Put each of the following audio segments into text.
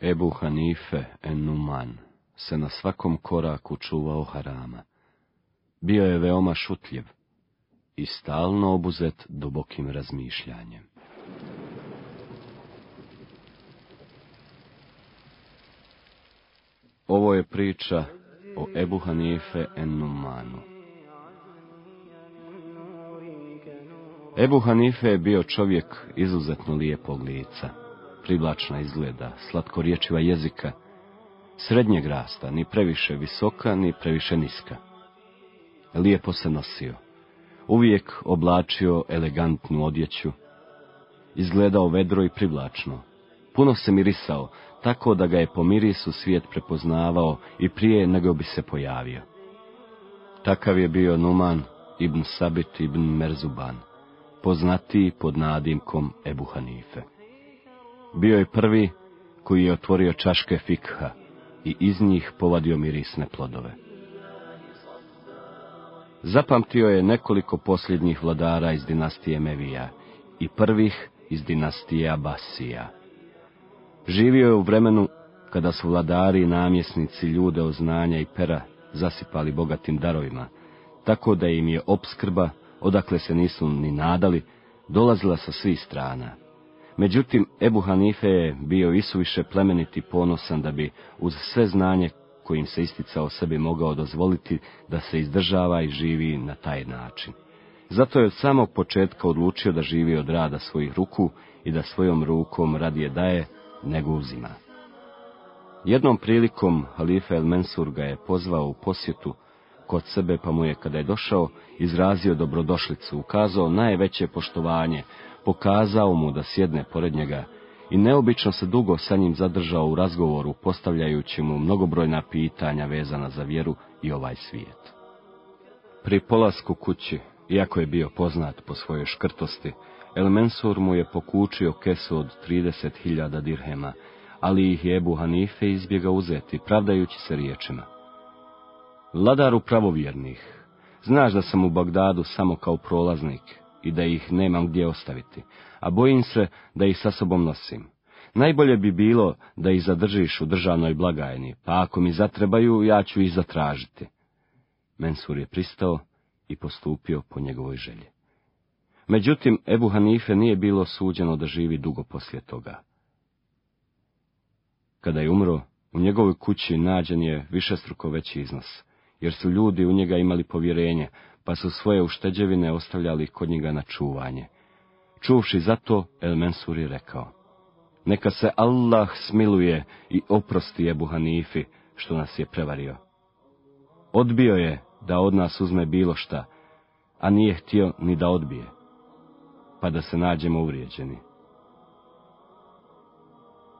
Ebu Hanife en Numan se na svakom koraku čuvao harama. Bio je veoma šutljiv i stalno obuzet dubokim razmišljanjem. Ovo je priča o Ebu Hanife en Numanu. Ebu Hanife je bio čovjek izuzetno lijepog lica, privlačna izgleda, slatkorječiva jezika, srednjeg rasta, ni previše visoka, ni previše niska. Lijepo se nosio, uvijek oblačio elegantnu odjeću, izgledao vedro i privlačno. Puno se mirisao, tako da ga je po mirisu svijet prepoznavao i prije nego bi se pojavio. Takav je bio Numan ibn Sabit ibn Merzuban, poznatiji pod nadimkom Ebu Hanife. Bio je prvi koji je otvorio čaške fikha i iz njih povadio mirisne plodove. Zapamtio je nekoliko posljednjih vladara iz dinastije Mevija i prvih iz dinastije Abasija. Živio je u vremenu kada su vladari i namjesnici ljude od znanja i pera zasipali bogatim darovima, tako da im je opskrba, odakle se nisu ni nadali, dolazila sa svih strana. Međutim, Ebu Hanife je bio isuviše plemeniti ponosan da bi uz sve znanje kojim se isticao sebi mogao dozvoliti da se izdržava i živi na taj način. Zato je od samog početka odlučio da živi od rada svojih ruku i da svojom rukom radije daje nego uzima. Jednom prilikom halife El Mensur ga je pozvao u posjetu kod sebe, pa mu je, kada je došao, izrazio dobrodošlicu, ukazao najveće poštovanje, pokazao mu da sjedne pored njega i neobično se dugo sa njim zadržao u razgovoru, postavljajući mu mnogobrojna pitanja vezana za vjeru i ovaj svijet. Pri polasku kući, iako je bio poznat po svojoj škrtosti, El Mensur mu je pokučio kesu od 30.000 dirhema, ali ih je Ebu Hanife izbjega uzeti, pravdajući se riječima. Vladaru pravovjernih, znaš da sam u Bagdadu samo kao prolaznik i da ih nemam gdje ostaviti, a bojim se da ih sa sobom nosim. Najbolje bi bilo da ih zadržiš u državnoj blagajni, pa ako mi zatrebaju, ja ću ih zatražiti. Mensur je pristao i postupio po njegovoj želji. Međutim, Ebu Hanife nije bilo suđeno da živi dugo poslije toga. Kada je umro, u njegovoj kući nađen je višestruko veći iznos, jer su ljudi u njega imali povjerenje, pa su svoje ušteđevine ostavljali kod njega na čuvanje. Čuvši za to, El Mensur je rekao, neka se Allah smiluje i oprosti Ebu Hanifi, što nas je prevario. Odbio je da od nas uzme bilo šta, a nije htio ni da odbije pa da se nađemo uvrijeđeni.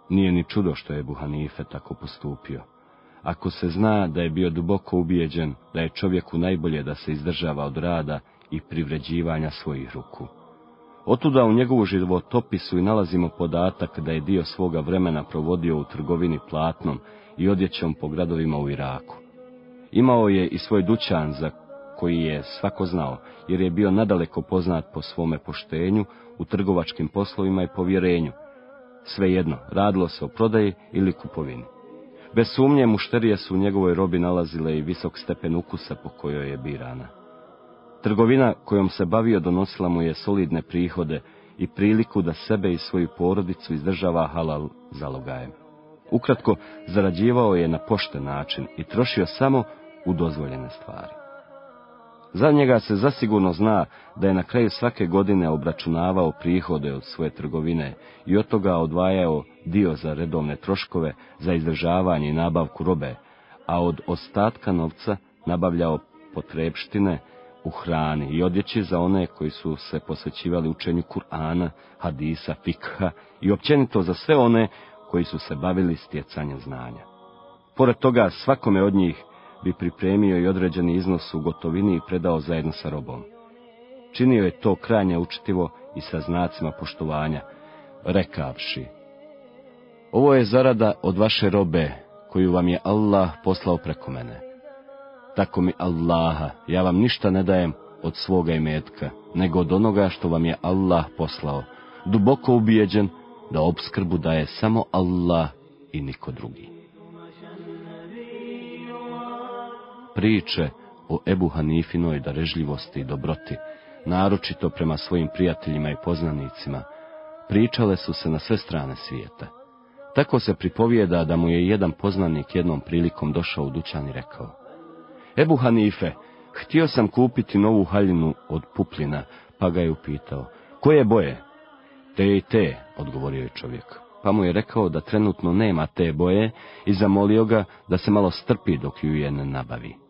Nije ni čudo što je Buhanife tako postupio. Ako se zna da je bio duboko ubijeđen da je čovjeku najbolje da se izdržava od rada i privređivanja svojih ruku. Otuda u njegovu životopisu i nalazimo podatak da je dio svoga vremena provodio u trgovini platnom i odjećom po gradovima u Iraku. Imao je i svoj dućan za koji je svako znao, jer je bio nadaleko poznat po svome poštenju, u trgovačkim poslovima i povjerenju. Svejedno, radilo se o prodaji ili kupovini. Bez sumnje mušterije su u njegovoj robi nalazile i visok stepen ukusa po kojoj je birana. Trgovina kojom se bavio donosila mu je solidne prihode i priliku da sebe i svoju porodicu izdržava halal zalogajem. Ukratko, zarađivao je na pošten način i trošio samo u dozvoljene stvari. Za njega se zasigurno zna da je na kraju svake godine obračunavao prihode od svoje trgovine i od toga odvajao dio za redovne troškove, za izdržavanje i nabavku robe, a od ostatka novca nabavljao potrebštine u hrani i odjeći za one koji su se posvećivali učenju Kur'ana, hadisa, fikha i općenito za sve one koji su se bavili stjecanjem znanja. Pored toga svakome od njih bi pripremio i određeni iznos u gotovini i predao zajedno sa robom. Činio je to krajnje učitivo i sa znacima poštovanja, rekavši. Ovo je zarada od vaše robe, koju vam je Allah poslao preko mene. Tako mi Allaha, ja vam ništa ne dajem od svoga imetka, nego od onoga što vam je Allah poslao, duboko ubijeđen da obskrbu daje samo Allah i niko drugi. Priče o Ebu Hanifinoj darežljivosti i dobroti, naročito prema svojim prijateljima i poznanicima, pričale su se na sve strane svijeta. Tako se pripovijeda da mu je jedan poznanik jednom prilikom došao u dućan i rekao, Ebu Hanife, htio sam kupiti novu haljinu od pupljina, pa ga je upitao, koje boje? Te i te, odgovorio je čovjek. Pa mu je rekao da trenutno nema te boje i zamolio ga da se malo strpi dok ju je ne nabavi.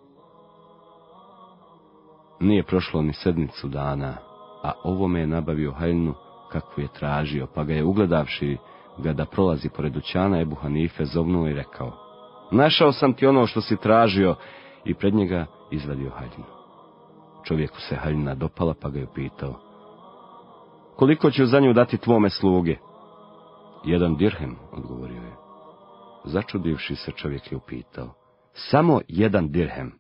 Nije prošlo ni sedmicu dana, a ovome je nabavio haljinu kakvu je tražio, pa ga je ugledavši ga da prolazi pored dućana Ebu Hanife zovnuo i rekao, našao sam ti ono što si tražio i pred njega izvadio haljinu. Čovjeku se haljina dopala pa ga je pitao, koliko ću za nju dati tvome sluge? Jedan dirhem, odgovorio je. Začudivši se čovjek je upitao, samo jedan dirhem,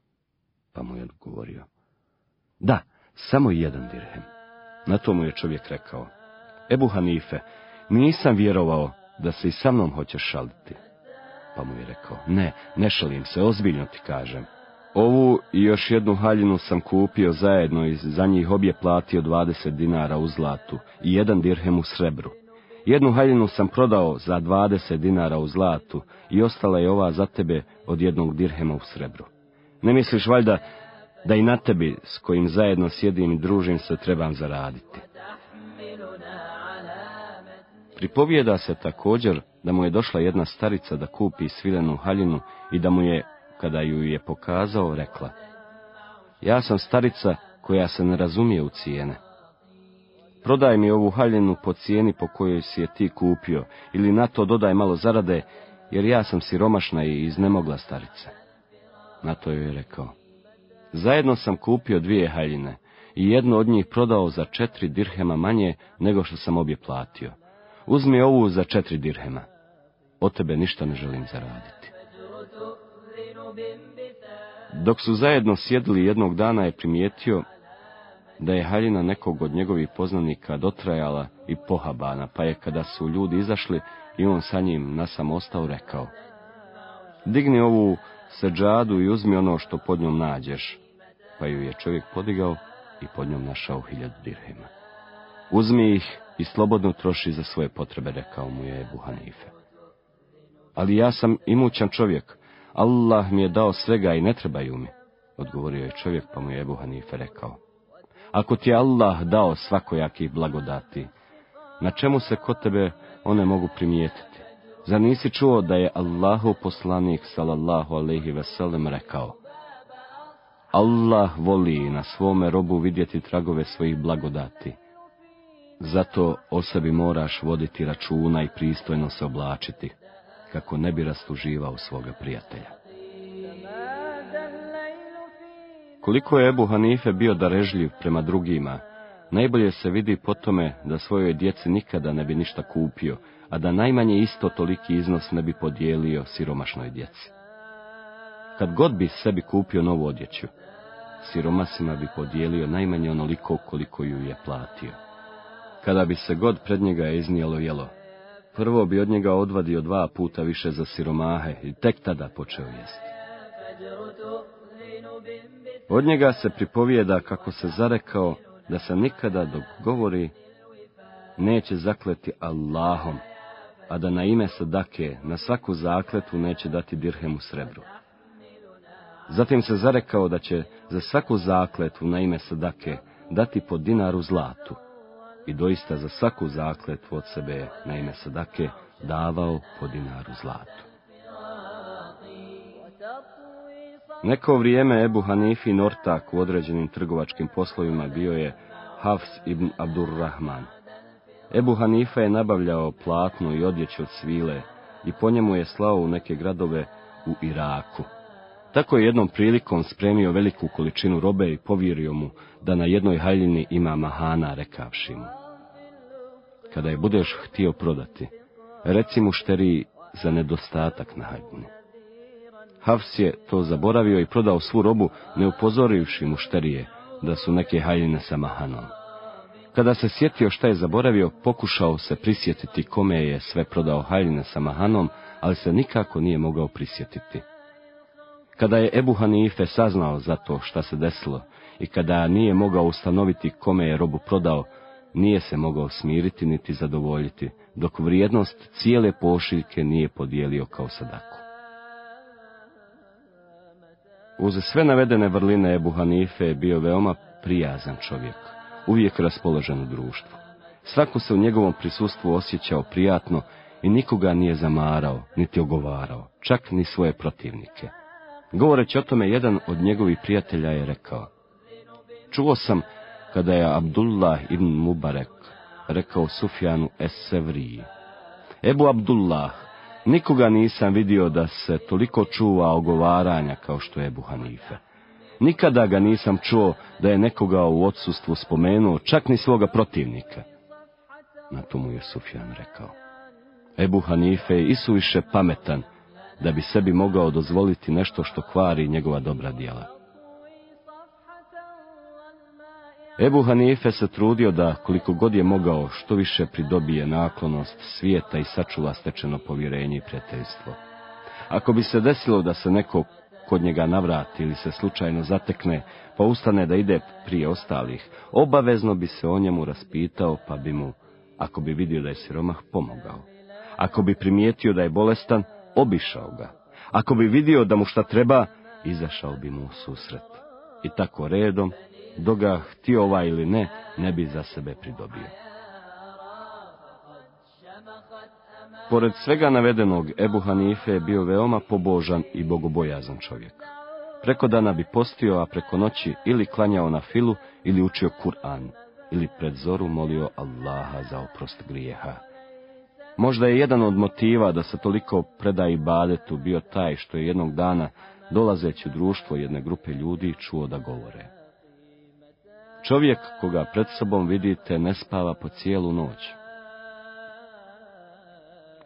pa mu je odgovorio. Da, samo jedan dirhem. Na to mu je čovjek rekao, Ebu Hanife, nisam vjerovao da se i sa mnom hoćeš šaliti. Pa mu je rekao, ne, ne šalim se, ozbiljno ti kažem. Ovu i još jednu haljinu sam kupio zajedno i za njih obje platio dvadeset dinara u zlatu i jedan dirhem u srebru. Jednu haljinu sam prodao za dvadeset dinara u zlatu i ostala je ova za tebe od jednog dirhema u srebru. Ne misliš valjda da i na tebi s kojim zajedno sjedim i družim se trebam zaraditi. Pripovijeda se također da mu je došla jedna starica da kupi svilenu haljinu i da mu je, kada ju je pokazao, rekla Ja sam starica koja se ne razumije u cijene. Prodaj mi ovu haljinu po cijeni po kojoj si je ti kupio, ili na to dodaj malo zarade, jer ja sam siromašna i iznemogla starica. Na to joj je rekao, zajedno sam kupio dvije haljine i jednu od njih prodao za četiri dirhema manje nego što sam obje platio. Uzmi ovu za četiri dirhema. Od tebe ništa ne želim zaraditi. Dok su zajedno sjedili jednog dana je primijetio da je haljina nekog od njegovih poznanika dotrajala i pohabana, pa je kada su ljudi izašli i on sa njim nasam ostao rekao. Digni ovu seđadu i uzmi ono što pod njom nađeš. Pa ju je čovjek podigao i pod njom našao hiljadu dirhima. Uzmi ih i slobodno troši za svoje potrebe, rekao mu je Ebu Hanife. Ali ja sam imućan čovjek, Allah mi je dao svega i ne trebaju mi, odgovorio je čovjek, pa mu je Ebu Hanife rekao. Ako ti je Allah dao svakojakih blagodati, na čemu se kod tebe one mogu primijetiti? Zar nisi čuo da je Allahu poslanik, sallallahu alaihi veselem, rekao, Allah voli na svome robu vidjeti tragove svojih blagodati, zato o sebi moraš voditi računa i pristojno se oblačiti, kako ne bi rastuživao svoga prijatelja. Koliko je Ebu Hanife bio darežljiv prema drugima, najbolje se vidi po tome da svojoj djeci nikada ne bi ništa kupio, a da najmanje isto toliki iznos ne bi podijelio siromašnoj djeci. Kad god bi sebi kupio novu odjeću, siromasima bi podijelio najmanje onoliko koliko ju je platio. Kada bi se god pred njega iznijelo jelo, prvo bi od njega odvadio dva puta više za siromahe i tek tada počeo jesti. Od njega se pripovijeda kako se zarekao da se nikada dok govori neće zakleti Allahom, a da na ime sadake na svaku zakletu neće dati dirhem u srebru. Zatim se zarekao da će za svaku zakletu na ime sadake dati po dinaru zlatu, i doista za svaku zakletvu od sebe na ime sadake davao po dinaru zlatu. Neko vrijeme Ebu Hanifi Nortak u određenim trgovačkim poslovima bio je Hafs ibn Abdurrahman. Ebu Hanifa je nabavljao platnu i odjeću od svile i po njemu je slao u neke gradove u Iraku. Tako je jednom prilikom spremio veliku količinu robe i povjerio mu da na jednoj haljini ima mahana, rekavši mu. Kada je budeš htio prodati, reci mu šteri za nedostatak na haljini. Hafs je to zaboravio i prodao svu robu, ne upozorivši mušterije da su neke haljine sa mahanom. Kada se sjetio šta je zaboravio, pokušao se prisjetiti kome je sve prodao haljine sa Mahanom, ali se nikako nije mogao prisjetiti. Kada je Ebu Hanife saznao za to šta se desilo i kada nije mogao ustanoviti kome je robu prodao, nije se mogao smiriti niti zadovoljiti, dok vrijednost cijele pošiljke nije podijelio kao sadaku. Uz sve navedene vrline Ebu Hanife je bio veoma prijazan čovjek, uvijek raspoložen u društvu. Svako se u njegovom prisustvu osjećao prijatno i nikoga nije zamarao, niti ogovarao, čak ni svoje protivnike. Govoreći o tome, jedan od njegovih prijatelja je rekao, Čuo sam kada je Abdullah ibn Mubarek rekao Sufjanu es Sevriji, Ebu Abdullah, nikoga nisam vidio da se toliko čuva ogovaranja kao što je Ebu Hanife. Nikada ga nisam čuo da je nekoga u odsustvu spomenuo, čak ni svoga protivnika. Na to mu je Sufjan rekao. Ebu Hanife je isuviše pametan, da bi sebi mogao dozvoliti nešto što kvari njegova dobra djela. Ebu Hanife se trudio da, koliko god je mogao, što više pridobije naklonost svijeta i sačuva stečeno povjerenje i prijateljstvo. Ako bi se desilo da se neko kod njega navrati ili se slučajno zatekne, pa ustane da ide prije ostalih, obavezno bi se o njemu raspitao, pa bi mu, ako bi vidio da je siromah, pomogao. Ako bi primijetio da je bolestan, obišao ga. Ako bi vidio da mu šta treba, izašao bi mu u susret. I tako redom, dok ga htio ovaj ili ne, ne bi za sebe pridobio. Pored svega navedenog, Ebu Hanife je bio veoma pobožan i bogobojazan čovjek. Preko dana bi postio, a preko noći ili klanjao na filu, ili učio Kur'an, ili pred zoru molio Allaha za oprost grijeha. Možda je jedan od motiva da se toliko preda i badetu bio taj što je jednog dana, dolazeći u društvo jedne grupe ljudi, čuo da govore. Čovjek koga pred sobom vidite ne spava po cijelu noć.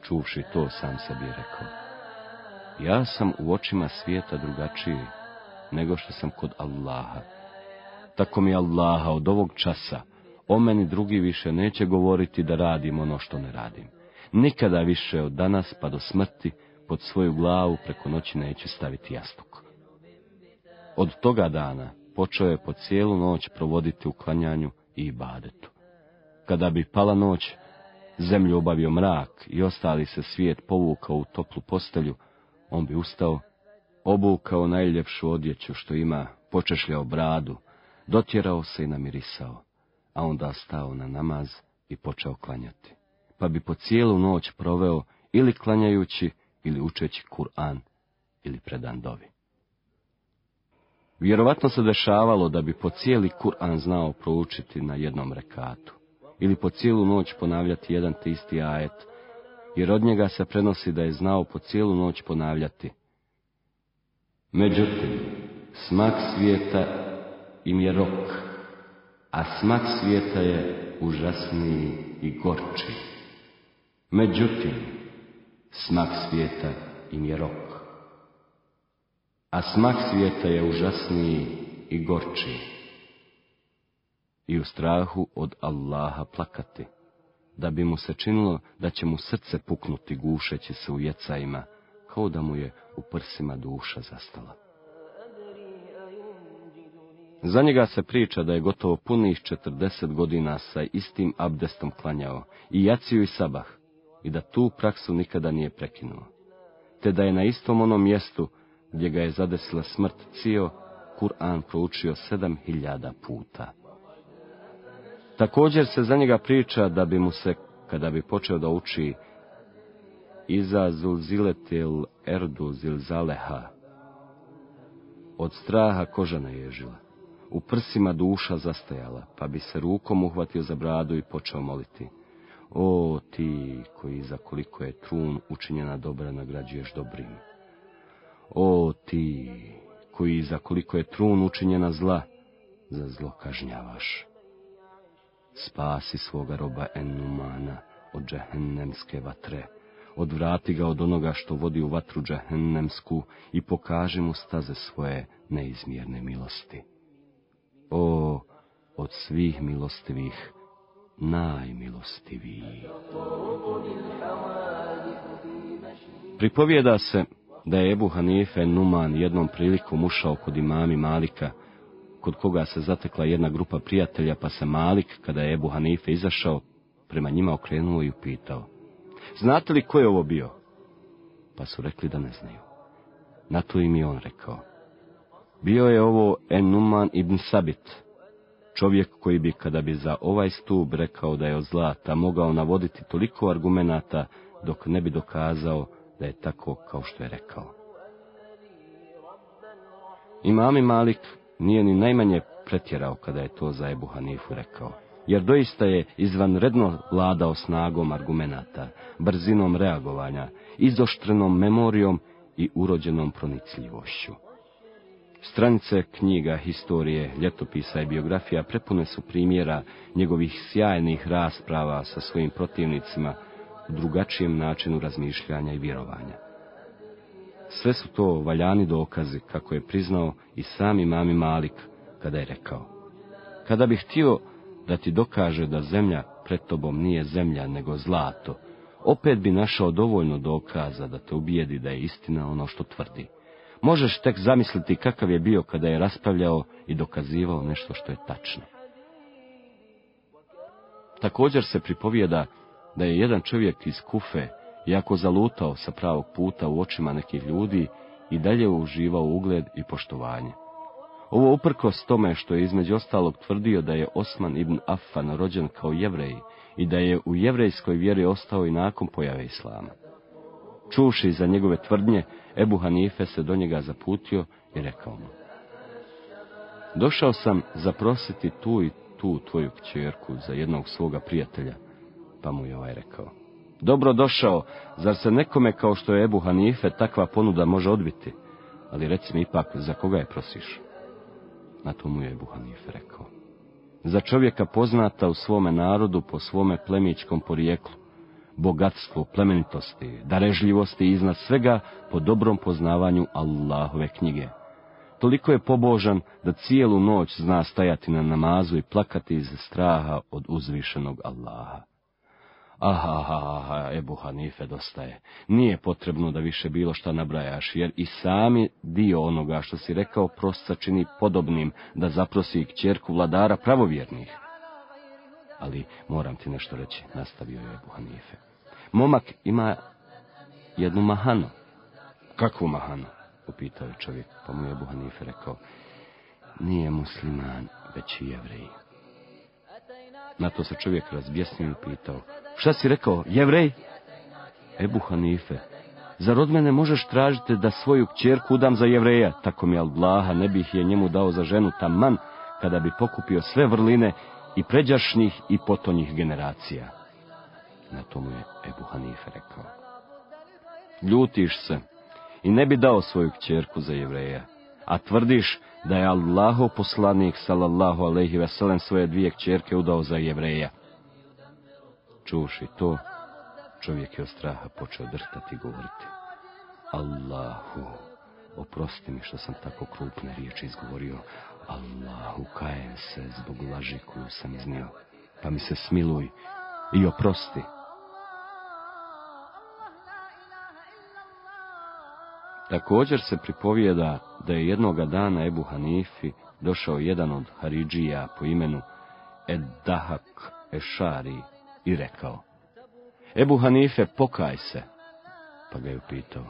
Čuvši to, sam sebi rekao. Ja sam u očima svijeta drugačiji nego što sam kod Allaha. Tako mi Allaha od ovog časa o meni drugi više neće govoriti da radim ono što ne radim. Nikada više od danas pa do smrti pod svoju glavu preko noći neću staviti jastuk. Od toga dana počeo je po cijelu noć provoditi u klanjanju i ibadetu. Kada bi pala noć, zemlju obavio mrak i ostali se svijet povukao u toplu postelju, on bi ustao, obukao najljepšu odjeću što ima, počešljao bradu, dotjerao se i namirisao, a onda stao na namaz i počeo klanjati. Pa bi po cijelu noć proveo ili klanjajući, ili učeći Kur'an, ili predan dovi. Vjerovatno se dešavalo da bi po cijeli Kur'an znao proučiti na jednom rekatu, ili po cijelu noć ponavljati jedan te isti ajet, jer od njega se prenosi da je znao po cijelu noć ponavljati. Međutim, smak svijeta im je rok, a smak svijeta je užasniji i gorči. Međutim, smak svijeta im je rok a smak svijeta je užasniji i gorčiji. I u strahu od Allaha plakati, da bi mu se činilo da će mu srce puknuti gušeći se u jecajima, kao da mu je u prsima duša zastala. Za njega se priča da je gotovo punih četrdeset godina sa istim abdestom klanjao, i jaciju i sabah, i da tu praksu nikada nije prekinuo. Te da je na istom onom mjestu gdje ga je zadesila smrt cio, Kur'an proučio sedam hiljada puta. Također se za njega priča da bi mu se, kada bi počeo da uči Iza zulziletil erdu zilzaleha, od straha koža naježila, u prsima duša zastajala, pa bi se rukom uhvatio za bradu i počeo moliti. O ti koji za koliko je trun učinjena dobra nagrađuješ dobrim. O ti, koji za koliko je trun učinjena zla, za zlo kažnjavaš. Spasi svoga roba Ennumana od džehennemske vatre, odvrati ga od onoga što vodi u vatru džehennemsku i pokaži mu staze svoje neizmjerne milosti. O, od svih milostivih najmilostiviji. Pripovijeda se da je Ebu Hanife Numan jednom prilikom ušao kod imami Malika, kod koga se zatekla jedna grupa prijatelja, pa se Malik, kada je Ebu Hanife izašao, prema njima okrenuo i upitao. Znate li ko je ovo bio? Pa su rekli da ne znaju. Na to im je on rekao. Bio je ovo Enuman ibn Sabit, čovjek koji bi, kada bi za ovaj stup rekao da je od zlata, mogao navoditi toliko argumenata, dok ne bi dokazao da je tako kao što je rekao. Imami Malik nije ni najmanje pretjerao kada je to za Ebu Hanifu rekao, jer doista je izvanredno vladao snagom argumenata, brzinom reagovanja, izoštrenom memorijom i urođenom pronicljivošću. Stranice knjiga, historije, ljetopisa i biografija prepune su primjera njegovih sjajnih rasprava sa svojim protivnicima u drugačijem načinu razmišljanja i vjerovanja. Sve su to valjani dokazi, kako je priznao i sami mami Malik, kada je rekao. Kada bih htio da ti dokaže da zemlja pred tobom nije zemlja, nego zlato, opet bi našao dovoljno dokaza da te ubijedi da je istina ono što tvrdi. Možeš tek zamisliti kakav je bio kada je raspravljao i dokazivao nešto što je tačno. Također se pripovijeda da je jedan čovjek iz Kufe, jako zalutao sa pravog puta u očima nekih ljudi, i dalje uživao ugled i poštovanje. Ovo uprkos tome što je između ostalog tvrdio da je Osman ibn Affan rođen kao jevrej i da je u jevrejskoj vjeri ostao i nakon pojave Islama. Čuši za njegove tvrdnje, Ebu Hanife se do njega zaputio i rekao mu. Došao sam zaprositi tu i tu tvoju kćerku za jednog svoga prijatelja, pa mu je ovaj rekao. Dobro došao, zar se nekome kao što je Ebu Hanife takva ponuda može odbiti? Ali reci mi ipak, za koga je prosiš? Na to mu je Ebu Hanife rekao. Za čovjeka poznata u svome narodu po svome plemičkom porijeklu, bogatstvu, plemenitosti, darežljivosti iznad svega po dobrom poznavanju Allahove knjige. Toliko je pobožan da cijelu noć zna stajati na namazu i plakati iz straha od uzvišenog Allaha. Aha, aha, aha, Ebu Hanife, dosta je. Nije potrebno da više bilo šta nabrajaš, jer i sami dio onoga što si rekao prosta čini podobnim da zaprosi kćerku vladara pravovjernih. Ali moram ti nešto reći, nastavio je Ebu Hanife. Momak ima jednu mahanu. Kakvu mahanu? upitao je čovjek, pa mu je Ebu Hanife rekao. Nije musliman, već i jevrej. Na to se čovjek razbjesnio i pitao. Šta si rekao, jevrej? Ebu Hanife, zar od mene možeš tražiti da svoju kćerku udam za jevreja? Tako mi Allaha ne bih je njemu dao za ženu taman, kada bi pokupio sve vrline i pređašnjih i potonjih generacija. Na tomu je Ebu Hanife rekao. Ljutiš se i ne bi dao svoju kćerku za jevreja, a tvrdiš da je Allahov poslanik, sallallahu alaihi veselem, svoje dvije kćerke udao za jevreja. Čuši to, čovjek je od straha počeo drhtati i govoriti. Allahu, oprosti mi što sam tako krupne riječi izgovorio. Allahu, kajem se zbog laži koju sam iznio. Pa mi se smiluj i oprosti. Također se pripovijeda da je jednoga dana Ebu Hanifi došao jedan od Haridžija po imenu Eddahak Ešari i rekao Ebu Hanife, pokaj se. Pa ga je upitao.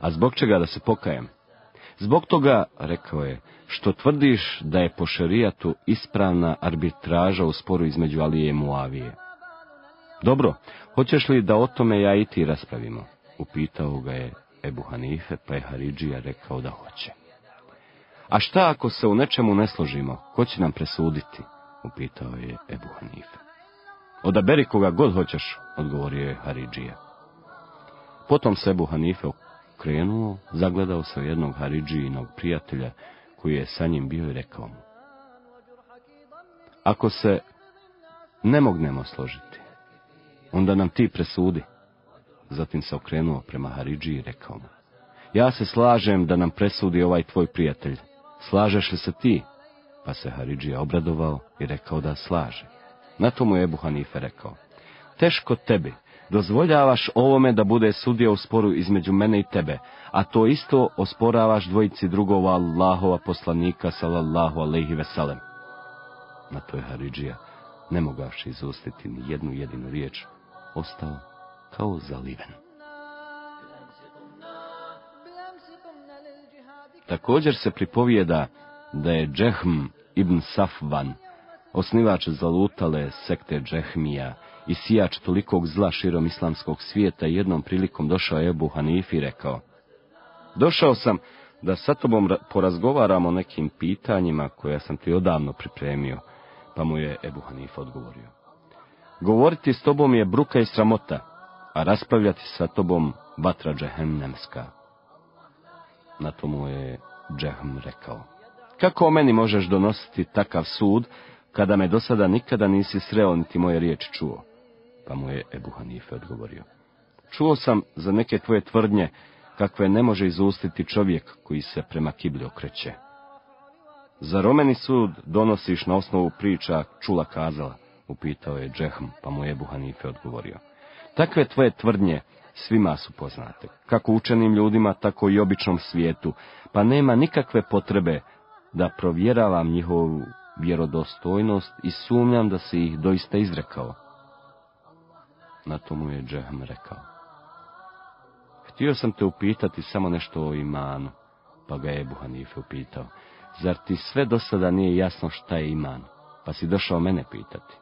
A zbog čega da se pokajem? Zbog toga, rekao je, što tvrdiš da je po šerijatu ispravna arbitraža u sporu između Alije i Muavije. Dobro, hoćeš li da o tome ja i ti raspravimo? Upitao ga je Ebu Hanife, pa je Haridžija rekao da hoće. A šta ako se u nečemu ne složimo, ko će nam presuditi? Upitao je Ebu Hanife. Odaberi koga god hoćeš, odgovorio je Haridžija. Potom se Ebu Hanife okrenuo, zagledao se jednog Haridžijinog prijatelja, koji je sa njim bio i rekao mu. Ako se ne mognemo složiti, onda nam ti presudi. Zatim se okrenuo prema Haridži i rekao mu. Ja se slažem da nam presudi ovaj tvoj prijatelj. Slažeš li se ti? Pa se Haridžija obradovao i rekao da slaže. Na tomu je Ebu rekao, teško tebi, dozvoljavaš ovome da bude sudija u sporu između mene i tebe, a to isto osporavaš dvojici drugova Allahova poslanika, sallallahu alaihi veselem. Na to je Haridžija, ne mogaš izustiti ni jednu jedinu riječ, ostao kao zaliven. Također se pripovijeda da je Džehm ibn Safvan, osnivač zalutale sekte Džehmija i sijač tolikog zla širom islamskog svijeta, jednom prilikom došao Ebu Hanifi i rekao, Došao sam da sa tobom porazgovaramo o nekim pitanjima koja sam ti odavno pripremio, pa mu je Ebu Hanif odgovorio. Govoriti s tobom je bruka i sramota, a raspravljati sa tobom vatra džehennemska. Na tomu je Džehm rekao. Kako o meni možeš donositi takav sud, kada me do sada nikada nisi sreo niti moje riječi čuo? Pa mu je Ebu Hanife odgovorio. Čuo sam za neke tvoje tvrdnje, kakve ne može izustiti čovjek koji se prema kibli okreće. Za romeni sud donosiš na osnovu priča čula kazala, upitao je Džehm, pa mu je Ebu Hanife odgovorio. Takve tvoje tvrdnje svima su poznate, kako učenim ljudima, tako i običnom svijetu, pa nema nikakve potrebe da provjeravam njihovu vjerodostojnost i sumnjam da si ih doista izrekao. Na tomu je Džehm rekao. Htio sam te upitati samo nešto o imanu, pa ga je Ebu Hanife upitao. Zar ti sve do sada nije jasno šta je iman, pa si došao mene pitati?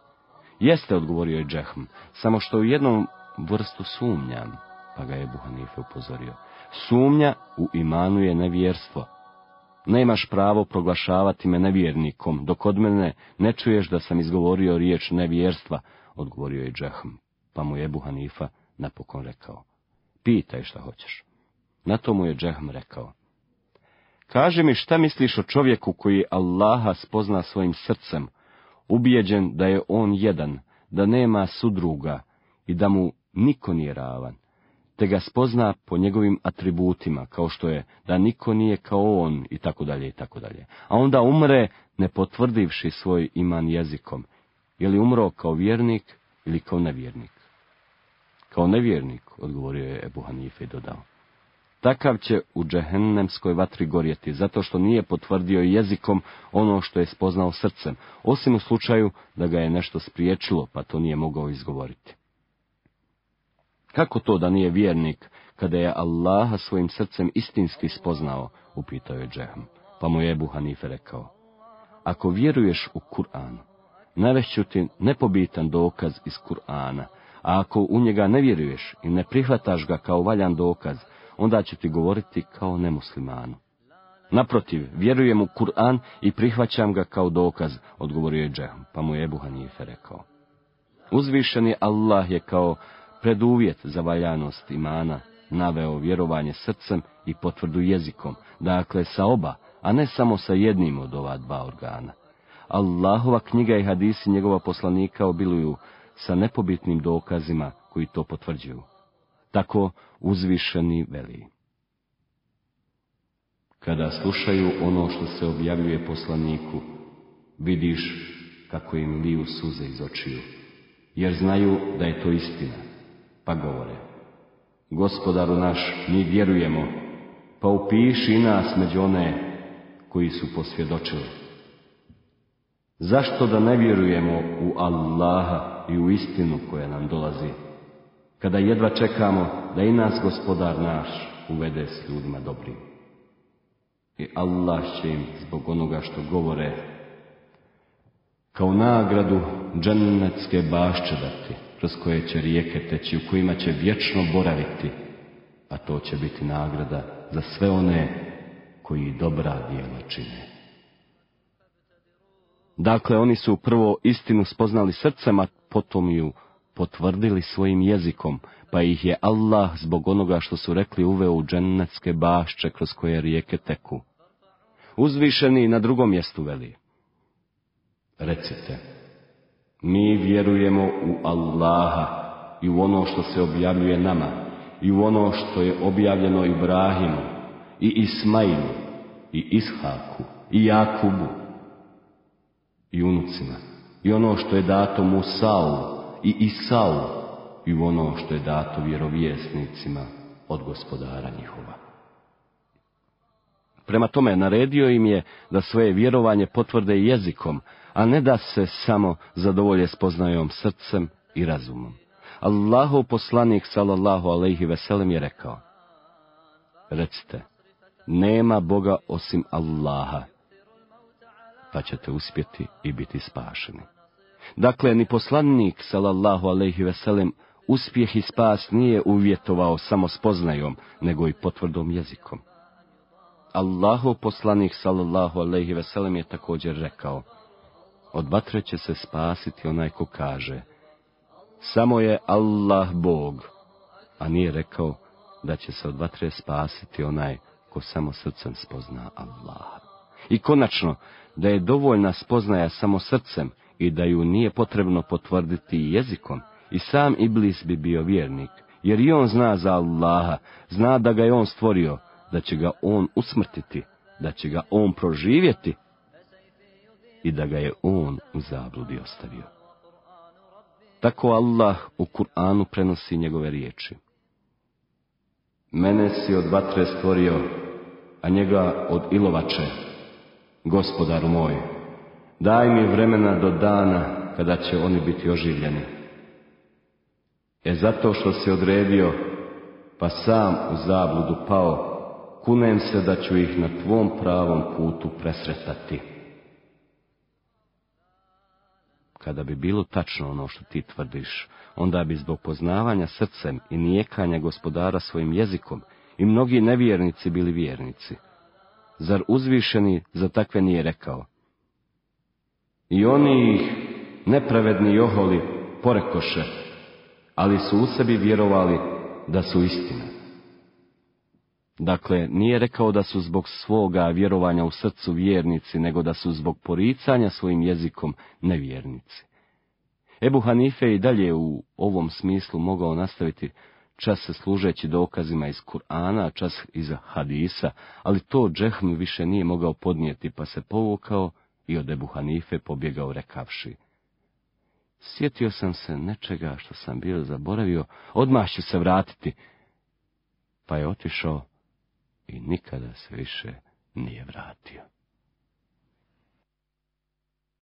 Jeste, odgovorio je Džehm, samo što u jednom vrstu sumnjam, pa ga je Buhanife upozorio. Sumnja u imanu je nevjerstvo. Nemaš pravo proglašavati me nevjernikom, dok od mene ne čuješ da sam izgovorio riječ nevjerstva, odgovorio je Džehm, pa mu je Buhanifa napokon rekao. Pitaj šta hoćeš. Na to mu je Džehm rekao. Kaži mi šta misliš o čovjeku koji Allaha spozna svojim srcem, ubijeđen da je on jedan, da nema sudruga i da mu niko nije ravan, te ga spozna po njegovim atributima, kao što je da niko nije kao on i tako dalje i tako dalje. A onda umre ne potvrdivši svoj iman jezikom, je li umro kao vjernik ili kao nevjernik. Kao nevjernik, odgovorio je Ebu Hanife i dodao. Takav će u džehennemskoj vatri gorjeti, zato što nije potvrdio jezikom ono što je spoznao srcem, osim u slučaju da ga je nešto spriječilo, pa to nije mogao izgovoriti. Kako to da nije vjernik, kada je Allaha svojim srcem istinski spoznao, upitao je Džehm, pa mu je Ebu Hanife rekao. Ako vjeruješ u Kur'an, navešću ti nepobitan dokaz iz Kur'ana, a ako u njega ne vjeruješ i ne prihvataš ga kao valjan dokaz, onda će ti govoriti kao nemuslimanu. Naprotiv, vjerujem u Kur'an i prihvaćam ga kao dokaz, odgovorio je Džehm, pa mu je Ebu Hanife rekao. Uzvišeni Allah je kao preduvjet za valjanost imana naveo vjerovanje srcem i potvrdu jezikom, dakle sa oba, a ne samo sa jednim od ova dva organa. Allahova knjiga i hadisi njegova poslanika obiluju sa nepobitnim dokazima koji to potvrđuju. Tako uzvišeni veli. Kada slušaju ono što se objavljuje poslaniku, vidiš kako im liju suze iz očiju, jer znaju da je to istina pa govore, gospodaru naš, mi vjerujemo, pa upiši nas među one koji su posvjedočili. Zašto da ne vjerujemo u Allaha i u istinu koja nam dolazi, kada jedva čekamo da i nas gospodar naš uvede s ljudima dobrim? I Allah će im zbog onoga što govore, kao nagradu džennetske bašće dati kroz koje će rijeke teći, u kojima će vječno boraviti, a to će biti nagrada za sve one koji dobra djela čine. Dakle, oni su prvo istinu spoznali srcem, a potom ju potvrdili svojim jezikom, pa ih je Allah zbog onoga što su rekli uveo u džennetske bašće kroz koje rijeke teku. Uzvišeni na drugom mjestu veli. Recite, mi vjerujemo u Allaha i u ono što se objavljuje nama i u ono što je objavljeno Ibrahimu i Ismailu i Ishaku i Jakubu i unucima i ono što je dato Musau i Isau i u ono što je dato vjerovjesnicima od gospodara njihova. Prema tome, naredio im je da svoje vjerovanje potvrde jezikom, a ne da se samo zadovolje spoznajom srcem i razumom. Allahov poslanik, sallallahu alaihi veselem, je rekao, Recite, nema Boga osim Allaha, pa ćete uspjeti i biti spašeni. Dakle, ni poslanik, sallallahu alaihi veselem, uspjeh i spas nije uvjetovao samo spoznajom, nego i potvrdom jezikom. Allahov poslanik, sallallahu alaihi veselem, je također rekao, od vatre će se spasiti onaj ko kaže, samo je Allah Bog, a nije rekao da će se od vatre spasiti onaj ko samo srcem spozna Allaha. I konačno, da je dovoljna spoznaja samo srcem i da ju nije potrebno potvrditi jezikom, i sam Iblis bi bio vjernik, jer i on zna za Allaha, zna da ga je on stvorio, da će ga on usmrtiti, da će ga on proživjeti i da ga je on u zabludi ostavio. Tako Allah u Kur'anu prenosi njegove riječi. Mene si od vatre stvorio, a njega od ilovače, gospodaru moj, daj mi vremena do dana kada će oni biti oživljeni. E zato što si odredio, pa sam u zabludu pao, kunem se da ću ih na tvom pravom putu presretati. Kada bi bilo tačno ono što ti tvrdiš, onda bi zbog poznavanja srcem i nijekanja gospodara svojim jezikom i mnogi nevjernici bili vjernici. Zar uzvišeni za takve nije rekao? I oni ih, nepravedni oholi, porekoše, ali su u sebi vjerovali da su istina. Dakle, nije rekao da su zbog svoga vjerovanja u srcu vjernici, nego da su zbog poricanja svojim jezikom nevjernici. Ebu Hanife i dalje u ovom smislu mogao nastaviti čas se služeći dokazima iz Kur'ana, čas iz hadisa, ali to Džehm više nije mogao podnijeti, pa se povukao i od Ebu Hanife pobjegao rekavši. Sjetio sam se nečega što sam bio zaboravio, odmah ću se vratiti, pa je otišao i nikada se više nije vratio.